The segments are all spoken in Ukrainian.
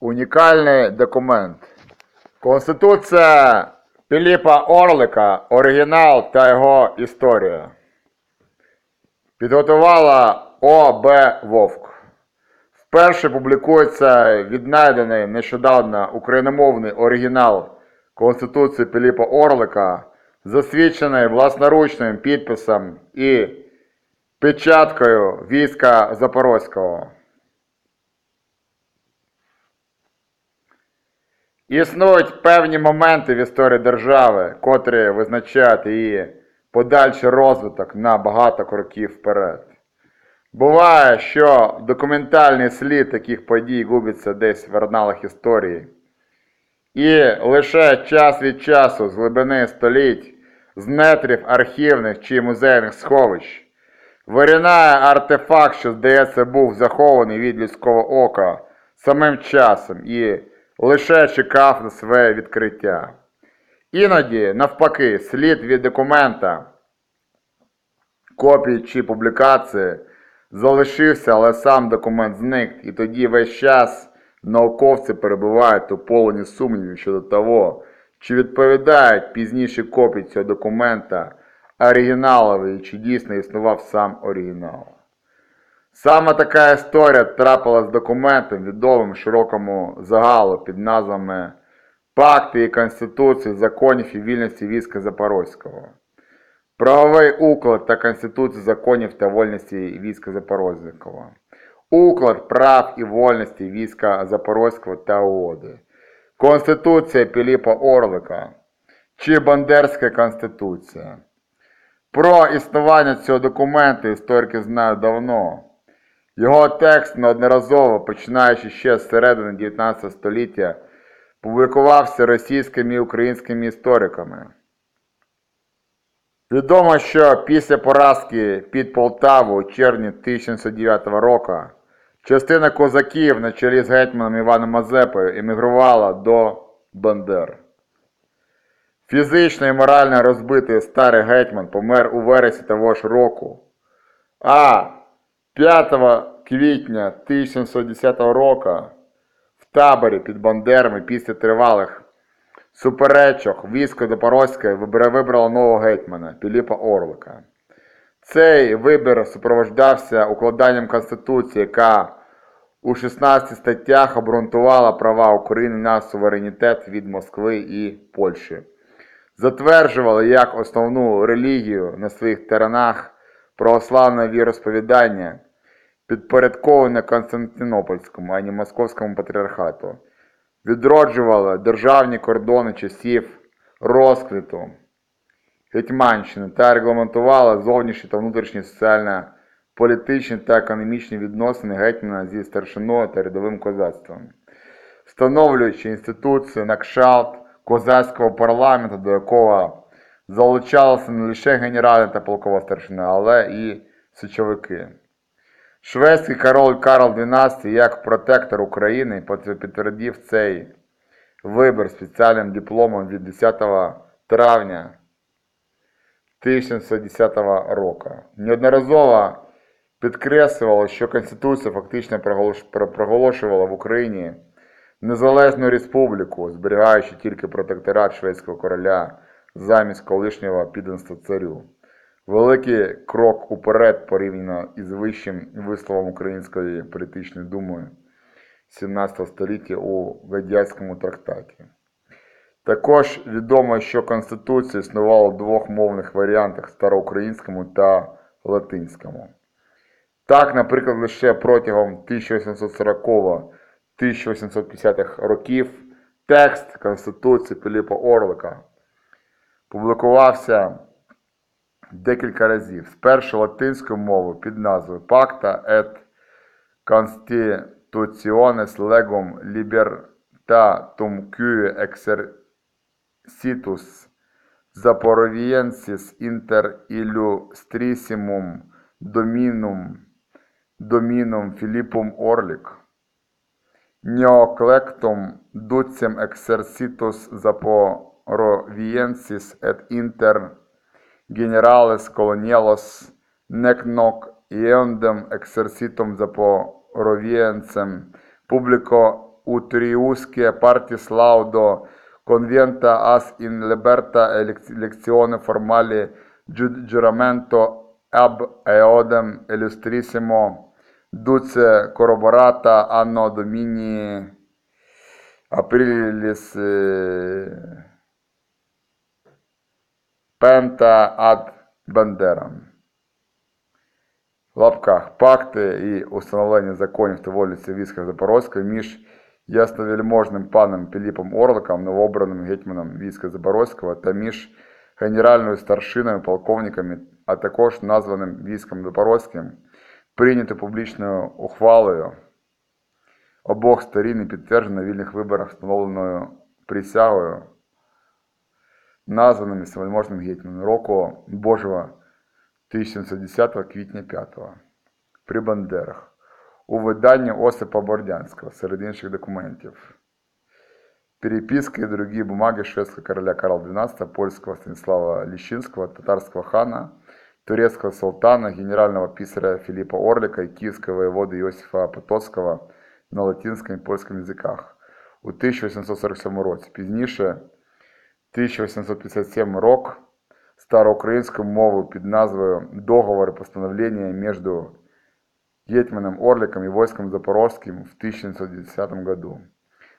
Унікальний документ. Конституція Піліпа Орлика, оригінал та його історія. Підготувала О.Б. Вовк. Вперше публікується віднайдений нещодавно україномовний оригінал Конституції Піліпа Орлика, засвідчений власноручним підписом і печаткою війська Запорозького. Існують певні моменти в історії держави, котрі визначають її подальший розвиток на багато кроків вперед. Буває, що документальний слід таких подій губиться десь в арналах історії. І лише час від часу з глибини століть, з нетрів архівних чи музейних сховищ, виринає артефакт, що, здається, був захований від людського ока самим часом і лише чекав на своє відкриття. Іноді, навпаки, слід від документа, копії чи публікації залишився, але сам документ зник, і тоді весь час науковці перебувають у полоні сумнівів щодо того, чи відповідають пізніші копії цього документа оригіналові, чи дійсно існував сам оригінал. Саме така історія трапилася з документом, відомим широкому загалу під назвами Пакти і Конституції законів і вільності війська Запорозького. Правовий уклад та Конституції законів та вольності війська Запорозького. Уклад прав і вольності війська Запорозького та угоди. Конституція Піліпа Орлика чи Бандерська Конституція. Про існування цього документу історики знають давно. Його текст неодноразово, починаючи ще з середини 19 століття, публікувався російськими і українськими істориками. Відомо, що після поразки під Полтаву у червні 1709 року частина козаків на чолі з гетьманом Іваном Мазепою емігрувала до Бандер. Фізично і морально розбитий старий гетьман помер у вересні того ж року. А 5 квітня 1710 року в таборі під Бандерами після тривалих суперечок військо Запорозьке вибрало нового гетьмана Піліпа Орлика. Цей вибір супроводжався укладанням Конституції, яка у 16 статтях обґрунтувала права України на суверенітет від Москви і Польщі. Затверджувала як основну релігію на своїх теренах православне віросповідання, підпорядковане Константинопольському, а не Московському патріархату відроджувала державні кордони часів розквіту Гетьманщини та регламентувала зовнішні та внутрішні соціально-політичні та економічні відносини гетьмана зі старшиною та рядовим козацтвом, встановлюючи інституцію на кшалт козацького парламенту, до якого залучалися не лише генерали та полкова старшина, але і січовики. Шведський король Карл XII як протектор України підтвердив цей вибір спеціальним дипломом від 10 травня 1710 року. Неодноразово підкреслювало, що Конституція фактично проголошувала в Україні незалежну республіку, зберігаючи тільки протекторат шведського короля замість колишнього підданства царю. Великий крок уперед порівняно із вищим висловом Української політичної думи 17 століття у Гадяцькому трактаті. Також відомо, що Конституція існувала в двох мовних варіантах староукраїнському та латинському. Так, наприклад, лише протягом 1840-1850-х років текст Конституції Піліпа Орлика публікувався декілька разів. Спершу латинською мовою під назвою Pacta et Constitutiones legum libertatum cui exercitus Zaporoviensis inter illustrissimum dominum dominum Philippum Orlik Neoclectum ducem exercitus Zaporoviensis et inter generales colonielos nec noc iendem exercitum Zaporoviencem publico utriusque partis laudo conventa as in liberta electione formali giuramento ab eodem illustrissimo duce corroborata anno domini aprilis eh, penta ad бандерам. В лапках пакти і установлення законів та вулиці війська Запорозької між ясновельможним паном Піліпом Орликом, новообраним гетьманом війська Запорозького та між генеральною старшиною, полковниками, а також названим військом Запорозьким, прийнято публічною ухвалою обох сторін і підтверджено на вільних виборах встановленою присягою названим вельможним гетьманом року Божого 1710 квітня 5 при Бандерах у виданні Осипа Бордянського серед інших документів. Переписки и другие бумаги шведского короля Карла XII, польского Станислава Лещинского, татарского хана, турецкого султана, генерального писаря Филиппа Орлика и киевского воевода Иосифа Потоцкого на латинском и польском языках у 1847 році. Пізніше 1857 рок староукраїнською мовою під назвою Договор і постановлення між Гетьманом Орликом і войском Запорозьким в 1910 году.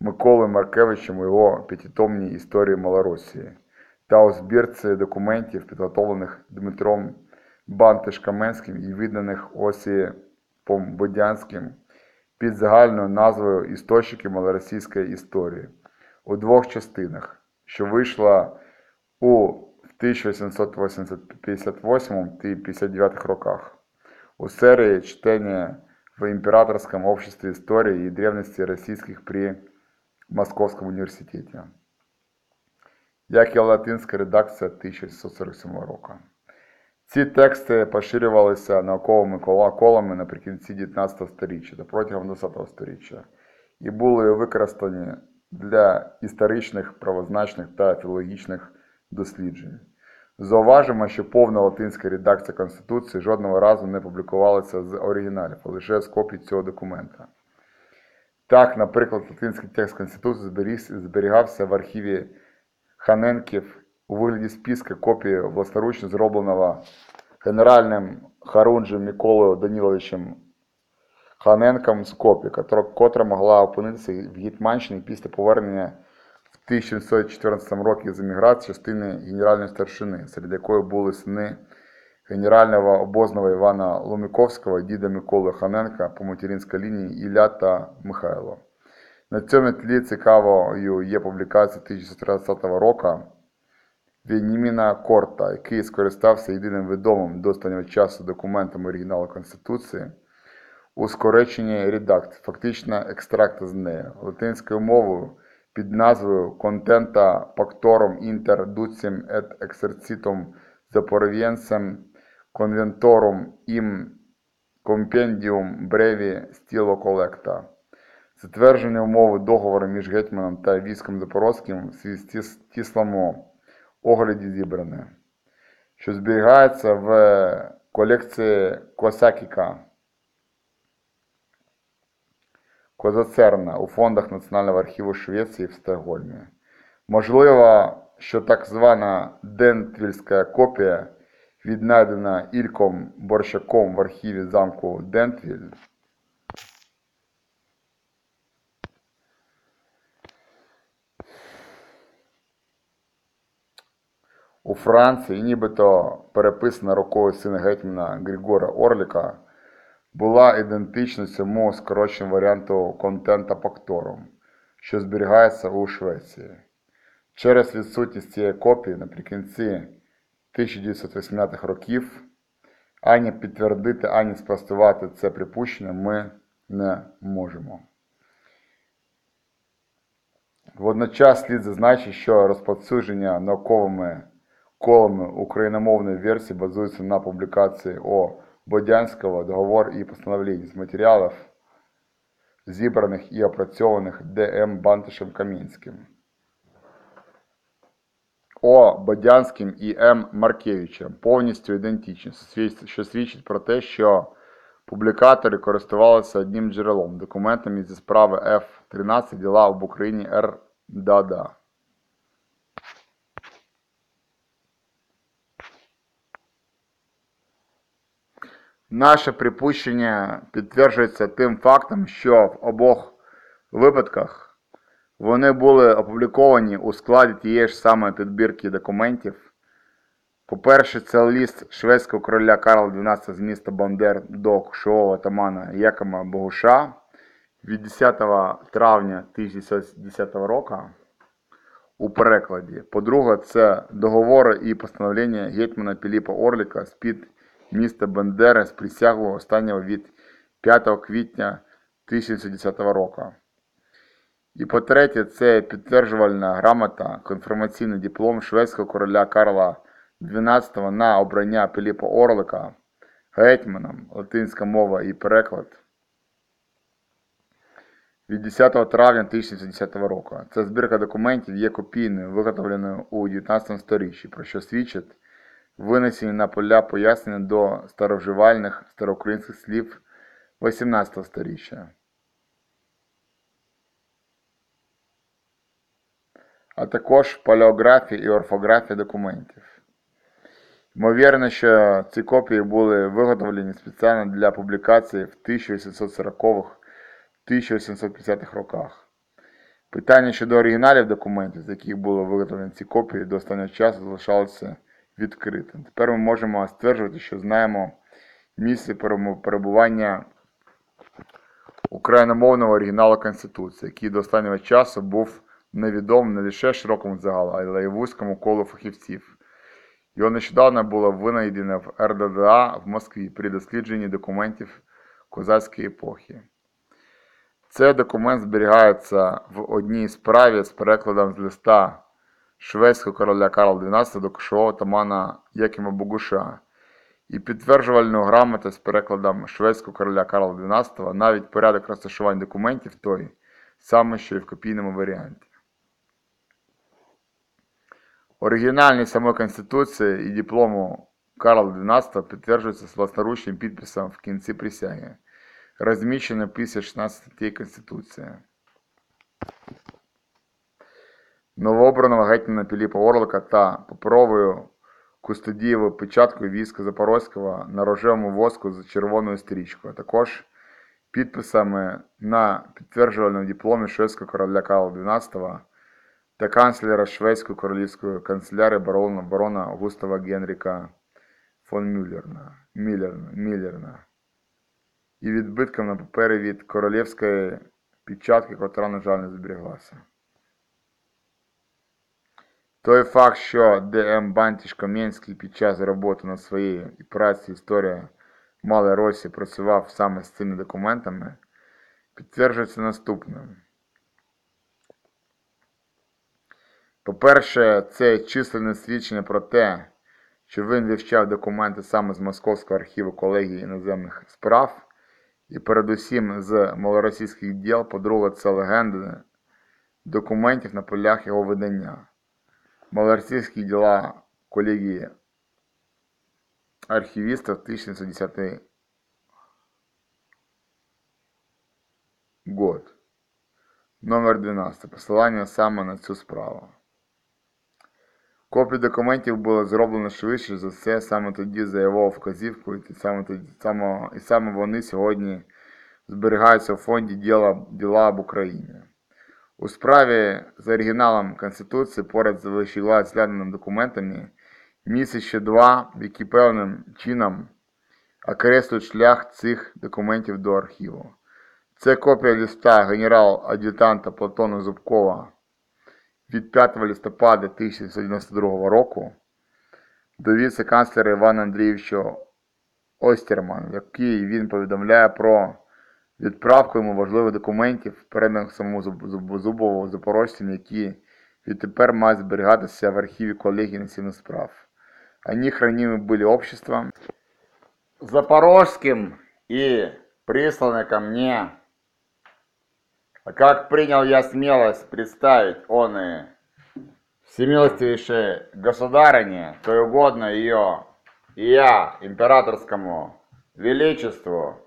Миколою Маркевичем у його п'ятитомній історії Малоросії та у збірці документів, підготовлених Дмитром Бантиш-Каменським і виданих Осіпом Бодянським під загальною назвою Істочники малоросійської історії у двох частинах, що вийшла у 1858-59 роках у серии чтения в Императорском обществе истории и древности российских при Московском университете, як і латинська редакція 1647 року. Ці тексти поширювалися науковими колами наприкінці 19 століття та протягом 20 століття і були використані для історичних, правозначних та філологічних досліджень. Зауважимо, що повна латинська редакція Конституції жодного разу не публікувалася з оригіналів, а лише з копій цього документа. Так, наприклад, латинський текст Конституції зберігався в архіві Ханенків у вигляді списка копії власноручно зробленого генеральним Харунжем Миколою Даніловичем Ханенком з котра, могла опинитися в Гетьманщині після повернення в 1914 році з еміграції частини генеральної старшини, серед якої були сини генерального обозного Івана Ломіковського, діда Миколи Ханенка по материнській лінії Ілля та Михайло. На цьому тлі цікавою є публікація 1930 року Веніміна Корта, який скористався єдиним відомим до останнього часу документом оригіналу Конституції у редакції, фактично екстракт з неї, латинською мовою під назвою Pactorum Inter Ducem et Exercitum Запоровєнцем Conventorum im Compendium Brevi Stilo Collecta. Затвердження умови договору між гетьманом та військом Запорозьким в тіслому огляді зібране, що зберігається в колекції Косакіка Козацерна у фондах Національного архіву Швеції в Стокгольмі. Можливо, що так звана Дентвільська копія, віднайдена Ільком Борщаком в архіві замку Дентвіль, у Франції, нібито переписана рукою сина гетьмана Григора Орліка, була ідентична цьому скороченому варіанту контента Пакторум, що зберігається у Швеції. Через відсутність цієї копії наприкінці 1980-х років ані підтвердити, ані спростувати це припущення ми не можемо. Водночас слід зазначити, що розповсюдження науковими колами україномовної версії базується на публікації О. Бодянського договор і постановлень з матеріалів, зібраних і опрацьованих Д.М. Бантишем Камінським. О. Бодянським і М. Маркевичем повністю ідентичні, що свідчить про те, що Публікатори користувалися одним джерелом, документами зі справи F-13 діла об Україні Р. Дада. Наше припущення підтверджується тим фактом, що в обох випадках вони були опубліковані у складі тієї ж самої підбірки документів. По-перше, це лист шведського короля Карла XII з міста Бандер до кошового отамана Якома Богуша від 10 травня 1910 року у перекладі. По-друге, це договори і постановлення гетьмана Піліпа Орліка з-під міста Бендери з присягу останнього від 5 квітня 1910 року. І по-третє, це підтверджувальна грамота, конфірмаційний диплом шведського короля Карла XII на обрання Піліпа Орлика гетьманом, латинська мова і переклад від 10 травня 1910 року. Ця збірка документів є копійною, виготовленою у 19 сторіччі, про що свідчить винесені на поля пояснення до старовживальних староукраїнських слів 18 сторіччя. а також палеографія і орфографія документів. Ймовірно, що ці копії були виготовлені спеціально для публікації в 1840-х 1850-х роках. Питання щодо оригіналів документів, з яких були виготовлені ці копії, до останнього часу залишалося відкритим. Тепер ми можемо стверджувати, що знаємо місце перебування україномовного оригіналу Конституції, який до останнього часу був невідомим не лише широкому загалу, але й вузькому колу фахівців. Його нещодавно було винайдено в РДДА в Москві при дослідженні документів козацької епохи. Цей документ зберігається в одній справі з перекладом з листа шведського короля Карла XII до кошового тамана Якима Богуша і підтверджувальну грамоту з перекладом шведського короля Карла XII навіть порядок розташування документів той, саме що і в копійному варіанті. Оригінальність самої Конституції і диплому Карла XII підтверджується з власноручним підписом в кінці присяги, розміщено після 16 статей Конституції. Новообраного гетьмана Піліпа Орлика та паперовою кустодієвою печаткою війська Запорозького на рожевому воску з червоною стрічкою, а також підписами на підтверджувальному дипломі шведського короля Карла XII та канцлера шведської королівської канцелярії барона, барона Густава Генріка фон Мюллерна, Міллерна, Міллерна і відбитком на папері від королівської печатки, котра, на жаль, не зберіглася. Той факт, що Д.М. Бантіш Кам'янський під час роботи над своєї праці історія Малої Росії працював саме з цими документами, підтверджується наступним. По-перше, це численне свідчення про те, що він вивчав документи саме з Московського архіву колегії іноземних справ, і передусім з малоросійських діл, по-друге, це легенди документів на полях його видання. Малоросійські діла колегії архівістів 1910 год. Номер 12. Посилання саме на цю справу. Копії документів було зроблено швидше за все саме тоді за його вказівкою, і саме, тоді, саме, і саме вони сьогодні зберігаються у фонді діла, діла об Україні. У справі з оригіналом Конституції поряд з вищегласними документами місяць ще два, які певним чином окреслюють шлях цих документів до архіву. Це копія листа генерал-ад'ютанта Платона Зубкова від 5 листопада 1992 року до віце-канцлера Івана Андрійовича Остерман, в якій він повідомляє про відправку йому важливих документів, переданих самому Зубову запорожцям, які відтепер мають зберігатися в архіві колегії національних справ. Они хранимы были обществом запорожским и присланы ко мне А как принял я смелость представить он и всемилостивейшей государыне, то и угодно ее, и я, императорскому величеству,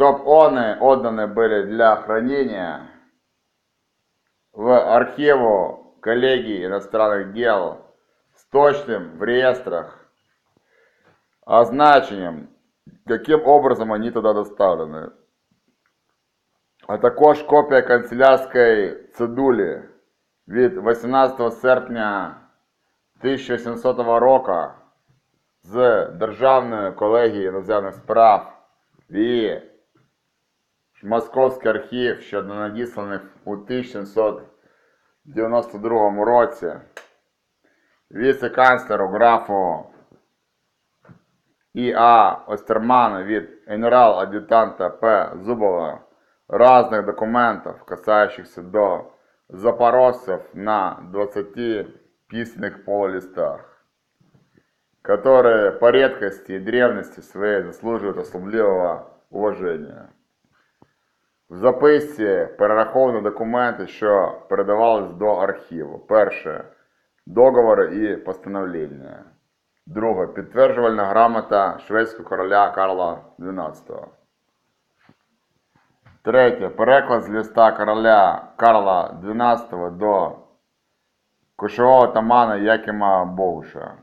чтоб они отданы были для хранения в архиву коллегии иностранных дел с точным в реестрах означенням, яким образом они туди доставлені. А також копія канцелярської цедулі від 18 серпня 1700 року з Державної колегії іноземних справ і Московський архів щодо надісланих у 1792 році віце-канцлеру графу І.А. Остермана від генерал-адъютанта П. Зубова разных документов, касающихся до запорожцев на 20 письменных полулистах, которые по редкости и древности своей заслуживают особливого уважения. В записці перераховано документи, що передавались до архіву. Перше договори і постановлення. Друге підтверджувальна грамота шведського короля Карла XII. Третє. Переклад з листа короля Карла XII до кошового тамана Якима Богуша.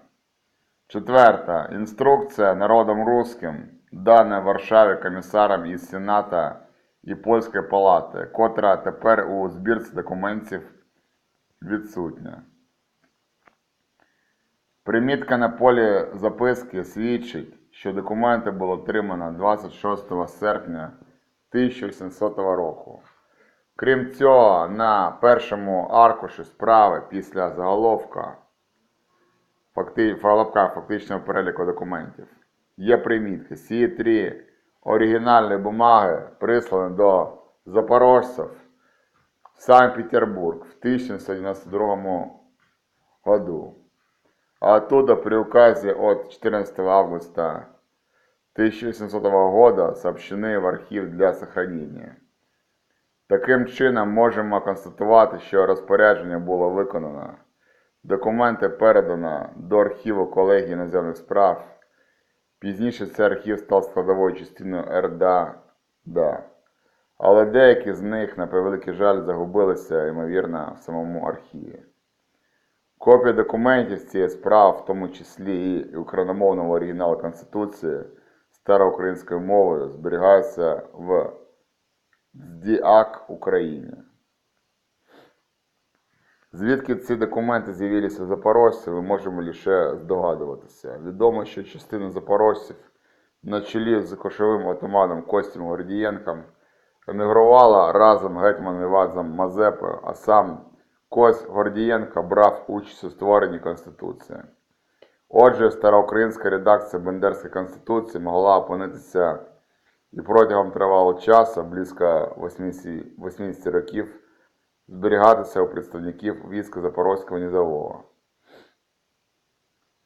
Четверта. Інструкція народом русским, дана в Варшаві комісарам із Сената і Польської палати, котра тепер у збірці документів відсутня. Примітка на полі записки свідчить, що документи було отримано 26 серпня 1700 року. Крім цього, на першому аркуші справи після заголовка факти, фактичного переліку документів є примітки. Ці три оригінальні бумаги прислані до запорожців в Санкт-Петербург в 1792 году. А оттуда при указе от 14 августа 1800 года сообщены в архив для сохранения. Таким чином можемо констатувати, що розпорядження було виконано. Документи передано до архіву колегії іноземних справ. Пізніше цей архів став складовою частиною РДА. Да. Але деякі з них, на превеликий жаль, загубилися, ймовірно, в самому архіві. Копії документів з цієї справи, в тому числі і україномовного оригіналу Конституції староукраїнською мовою, зберігаються в ДІАК Україні. Звідки ці документи з'явилися в запорожців, ми можемо лише здогадуватися. Відомо, що частина запорожців на чолі з кошовим отаманом Костем Гордієнком емігрувала разом гетьманом Івазом Мазепою, а сам Кость Гордієнко брав участь у створенні Конституції. Отже, староукраїнська редакція Бендерської Конституції могла опинитися і протягом тривалого часу, близько 80, 80 років, зберігатися у представників війська Запорозького Нізового.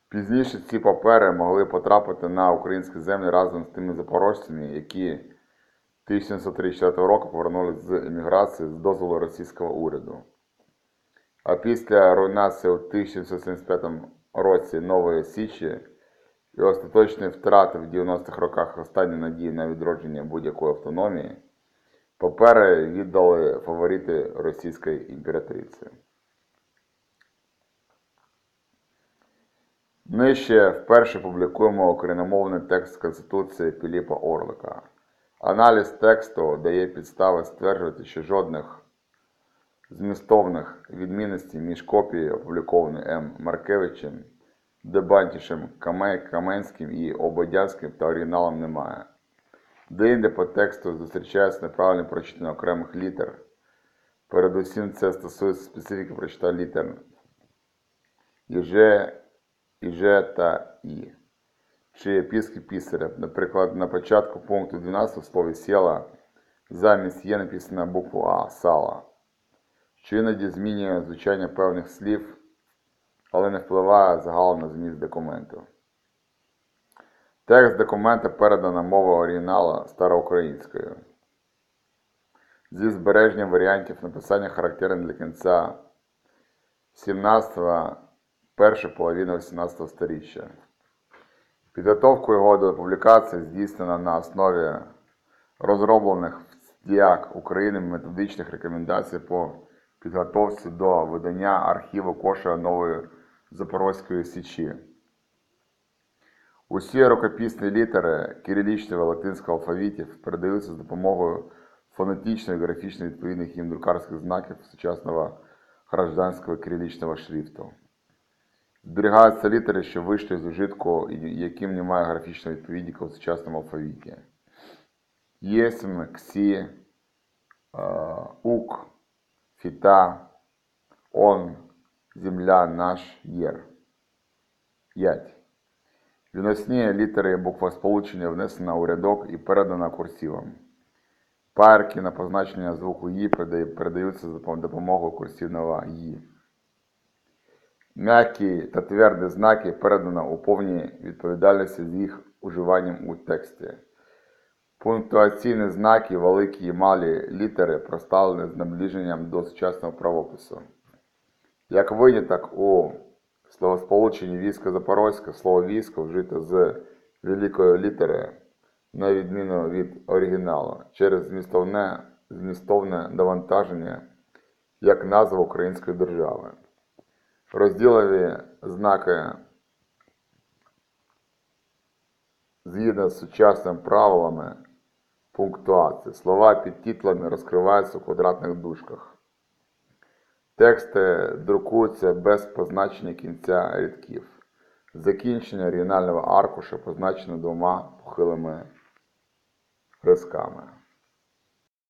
Пізніше ці папери могли потрапити на українські землі разом з тими запорожцями, які 1734 року повернулися з еміграції з дозволу російського уряду. А після руйнації у 1775 році Нової Січі і остаточної втрати в 90-х роках останні надії на відродження будь-якої автономії, папери віддали фаворити російської імператриці. Нижче вперше публікуємо україномовний текст Конституції Піліпа Орлика. Аналіз тексту дає підстави стверджувати, що жодних змістовних відмінностей між копією, опублікованою М. Маркевичем, Дебантішем, Каменським і Ободянським та оригіналом немає. Деінде по тексту зустрічається неправильне прочитання окремих літер. Передусім це стосується специфіки прочитання літер Іже, Іже та І. Чи епіски пісаря. Наприклад, на початку пункту 12 в слові сіла замість є написана букву А сала що іноді змінює звучання певних слів, але не впливає загалом на зміст документу. Текст документа передана мова оригіналу староукраїнською. Зі збереженням варіантів написання характерних для кінця 17-го, першої половини 18 століття. Підготовку його до публікації здійснена на основі розроблених в ДІАК України методичних рекомендацій по підготовці до видання архіву Коша Нової Запорозької Січі. Усі рукописні літери кирилічного латинського алфавітів передаються з допомогою фонетичної і графічної відповідних їм друкарських знаків сучасного гражданського кирилічного шрифту. Зберігаються літери, що вийшли з ужитку яким немає графічної відповідника у сучасному алфавіті. Єсм, Ксі, е, Ук, Фіта, Он, Земля, Наш, Єр. 5. Відносні літери буква сполучення внесена у рядок і передана курсивом. Парки на позначення звуку «і» передаються за допомогою курсивного «і». М'які та тверді знаки передано у повній відповідальності з їх уживанням у тексті. Пунктуаційні знаки, великі і малі літери проставлені з наближенням до сучасного правопису. Як виняток у словосполученні військо Запорозьке, слово військо вжито з великої літери, на відміну від оригіналу, через змістовне, змістовне навантаження як назва української держави. Розділові знаки згідно з сучасними правилами пунктуації. Слова під титлами розкриваються у квадратних дужках. Тексти друкуються без позначення кінця рядків. Закінчення оригінального аркуша позначено двома похилими рисками.